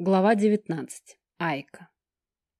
Глава 19. Айка.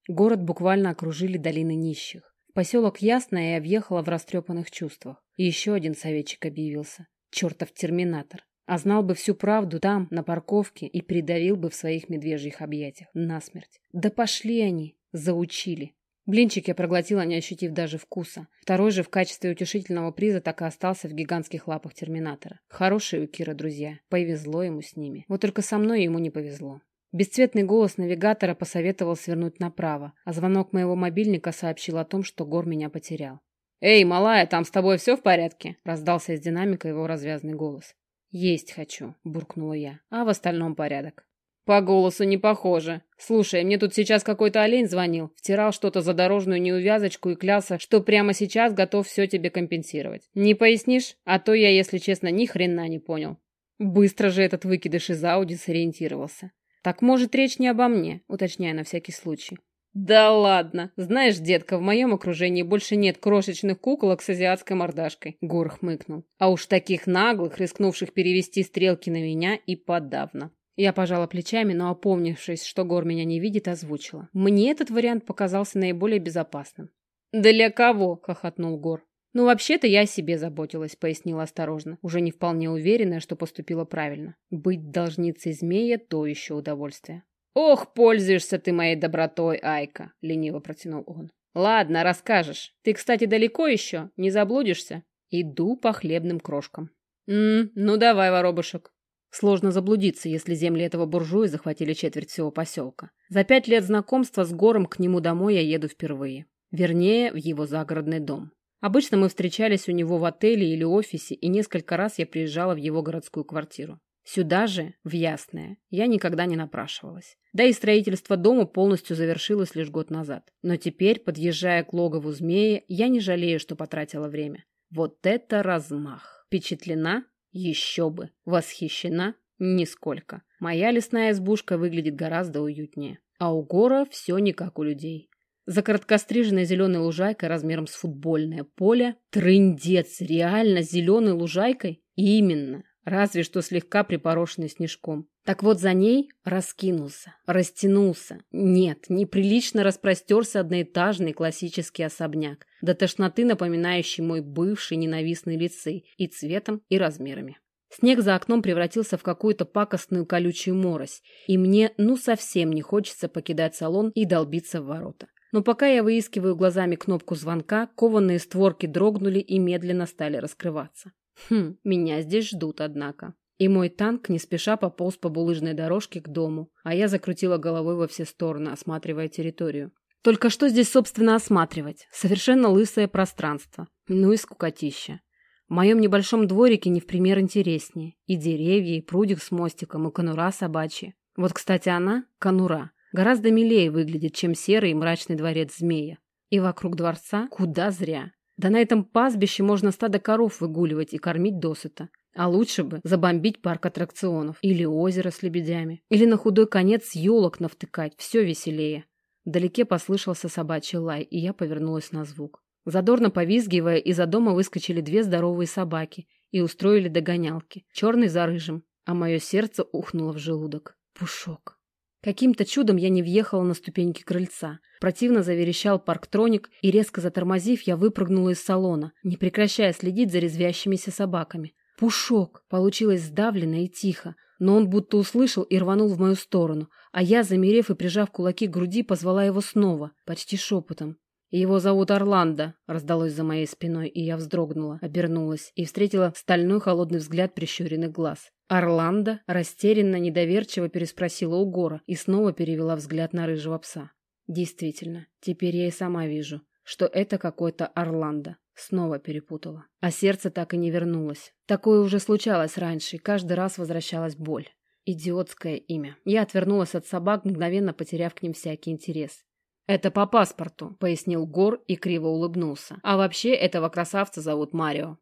Город буквально окружили долины нищих. Поселок Ясное я въехала в растрепанных чувствах. И еще один советчик объявился. Чертов терминатор. А знал бы всю правду там, на парковке, и придавил бы в своих медвежьих объятиях. Насмерть. Да пошли они. Заучили. Блинчик я проглотила, не ощутив даже вкуса. Второй же в качестве утешительного приза так и остался в гигантских лапах терминатора. Хорошие у Кира друзья. Повезло ему с ними. Вот только со мной ему не повезло. Бесцветный голос навигатора посоветовал свернуть направо, а звонок моего мобильника сообщил о том, что Гор меня потерял. «Эй, малая, там с тобой все в порядке?» – раздался из динамика его развязный голос. «Есть хочу», – буркнула я, – «а в остальном порядок». «По голосу не похоже. Слушай, мне тут сейчас какой-то олень звонил, втирал что-то за дорожную неувязочку и клялся, что прямо сейчас готов все тебе компенсировать. Не пояснишь? А то я, если честно, ни хрена не понял». Быстро же этот выкидыш из Ауди сориентировался. «Так, может, речь не обо мне», уточняя на всякий случай. «Да ладно! Знаешь, детка, в моем окружении больше нет крошечных куколок с азиатской мордашкой», — Гор хмыкнул. «А уж таких наглых, рискнувших перевести стрелки на меня и подавно». Я пожала плечами, но, опомнившись, что Гор меня не видит, озвучила. Мне этот вариант показался наиболее безопасным. «Для кого?» — хохотнул Гор. «Ну, вообще-то я о себе заботилась», — пояснила осторожно, уже не вполне уверенная, что поступила правильно. «Быть должницей змея — то еще удовольствие». «Ох, пользуешься ты моей добротой, Айка!» — лениво протянул он. «Ладно, расскажешь. Ты, кстати, далеко еще? Не заблудишься?» «Иду по хлебным крошкам». «М ну давай, воробушек». Сложно заблудиться, если земли этого буржуя захватили четверть всего поселка. За пять лет знакомства с Гором к нему домой я еду впервые. Вернее, в его загородный дом. Обычно мы встречались у него в отеле или офисе, и несколько раз я приезжала в его городскую квартиру. Сюда же, в Ясное, я никогда не напрашивалась. Да и строительство дома полностью завершилось лишь год назад. Но теперь, подъезжая к логову змеи, я не жалею, что потратила время. Вот это размах! Впечатлена? Еще бы. Восхищена? Нисколько. Моя лесная избушка выглядит гораздо уютнее. А у Гора все не как у людей. За короткостриженной зеленой лужайкой размером с футбольное поле. Трындец, реально зеленой лужайкой? Именно. Разве что слегка припорошенный снежком. Так вот за ней раскинулся, растянулся. Нет, неприлично распростерся одноэтажный классический особняк, до тошноты напоминающий мой бывший ненавистный лицей и цветом, и размерами. Снег за окном превратился в какую-то пакостную колючую морось, и мне ну совсем не хочется покидать салон и долбиться в ворота. Но пока я выискиваю глазами кнопку звонка, кованые створки дрогнули и медленно стали раскрываться. Хм, меня здесь ждут, однако. И мой танк не спеша пополз по булыжной дорожке к дому, а я закрутила головой во все стороны, осматривая территорию. Только что здесь, собственно, осматривать? Совершенно лысое пространство. Ну и скукотища. В моем небольшом дворике не в пример интереснее. И деревья, и прудик с мостиком, и конура собачья. Вот, кстати, она, конура, Гораздо милее выглядит, чем серый и мрачный дворец змея. И вокруг дворца куда зря. Да на этом пастбище можно стадо коров выгуливать и кормить досыта. А лучше бы забомбить парк аттракционов. Или озеро с лебедями. Или на худой конец елок навтыкать. Все веселее. Вдалеке послышался собачий лай, и я повернулась на звук. Задорно повизгивая, из-за дома выскочили две здоровые собаки и устроили догонялки. Черный за рыжим, а мое сердце ухнуло в желудок. Пушок. Каким-то чудом я не въехала на ступеньки крыльца. Противно заверещал парктроник, и резко затормозив, я выпрыгнула из салона, не прекращая следить за резвящимися собаками. Пушок! Получилось сдавленно и тихо, но он будто услышал и рванул в мою сторону, а я, замерев и прижав кулаки к груди, позвала его снова, почти шепотом. «Его зовут Орландо», — раздалось за моей спиной, и я вздрогнула, обернулась и встретила стальной холодный взгляд прищуренных глаз. Орландо растерянно, недоверчиво переспросила у Гора и снова перевела взгляд на рыжего пса. Действительно, теперь я и сама вижу, что это какой-то Орландо. Снова перепутала. А сердце так и не вернулось. Такое уже случалось раньше, и каждый раз возвращалась боль. Идиотское имя. Я отвернулась от собак, мгновенно потеряв к ним всякий интерес. «Это по паспорту», — пояснил Гор и криво улыбнулся. «А вообще этого красавца зовут Марио».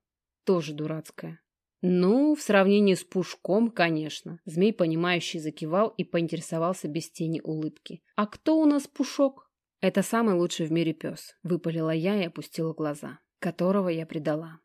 Тоже дурацкое. Ну, в сравнении с Пушком, конечно. Змей, понимающий, закивал и поинтересовался без тени улыбки. «А кто у нас Пушок?» «Это самый лучший в мире пес», — выпалила я и опустила глаза, которого я предала.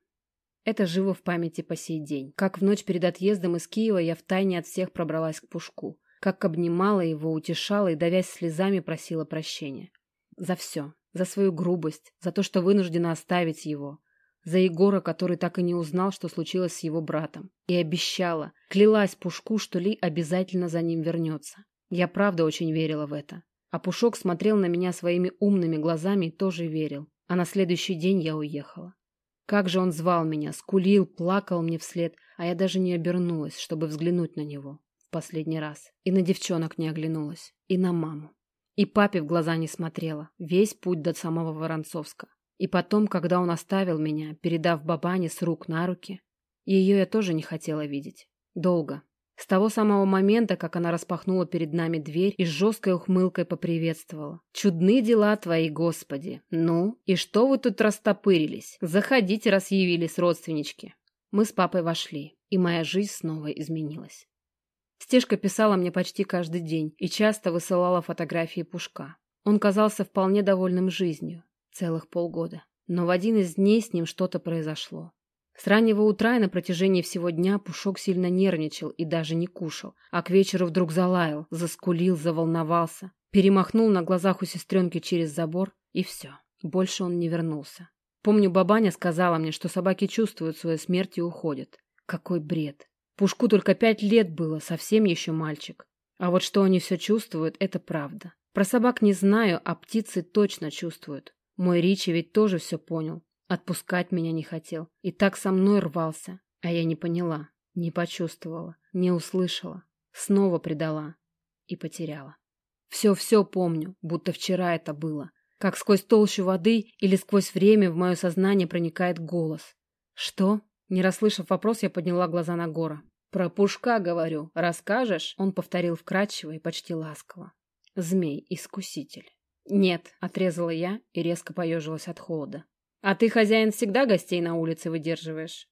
Это живо в памяти по сей день. Как в ночь перед отъездом из Киева я втайне от всех пробралась к Пушку. Как обнимала его, утешала и, давясь слезами, просила прощения. За все. За свою грубость, за то, что вынуждена оставить его. За Егора, который так и не узнал, что случилось с его братом. И обещала, клялась Пушку, что Ли обязательно за ним вернется. Я правда очень верила в это. А Пушок смотрел на меня своими умными глазами и тоже верил. А на следующий день я уехала. Как же он звал меня, скулил, плакал мне вслед, а я даже не обернулась, чтобы взглянуть на него последний раз. И на девчонок не оглянулась, и на маму. И папе в глаза не смотрела, весь путь до самого Воронцовска. И потом, когда он оставил меня, передав бабане с рук на руки, ее я тоже не хотела видеть. Долго. С того самого момента, как она распахнула перед нами дверь и с жесткой ухмылкой поприветствовала. «Чудны дела твои, Господи! Ну, и что вы тут растопырились? Заходите, раз явились родственнички!» Мы с папой вошли, и моя жизнь снова изменилась. Стежка писала мне почти каждый день и часто высылала фотографии Пушка. Он казался вполне довольным жизнью. Целых полгода. Но в один из дней с ним что-то произошло. С раннего утра и на протяжении всего дня Пушок сильно нервничал и даже не кушал, а к вечеру вдруг залаял, заскулил, заволновался, перемахнул на глазах у сестренки через забор, и все. Больше он не вернулся. Помню, бабаня сказала мне, что собаки чувствуют свою смерть и уходят. Какой бред. Пушку только пять лет было, совсем еще мальчик. А вот что они все чувствуют, это правда. Про собак не знаю, а птицы точно чувствуют. Мой Ричи ведь тоже все понял. Отпускать меня не хотел. И так со мной рвался. А я не поняла, не почувствовала, не услышала. Снова предала. И потеряла. Все-все помню, будто вчера это было. Как сквозь толщу воды или сквозь время в мое сознание проникает голос. «Что?» Не расслышав вопрос, я подняла глаза на Гора. «Про Пушка, говорю. Расскажешь?» Он повторил вкрадчиво и почти ласково. «Змей-искуситель». «Нет», — отрезала я и резко поежилась от холода. «А ты, хозяин, всегда гостей на улице выдерживаешь?»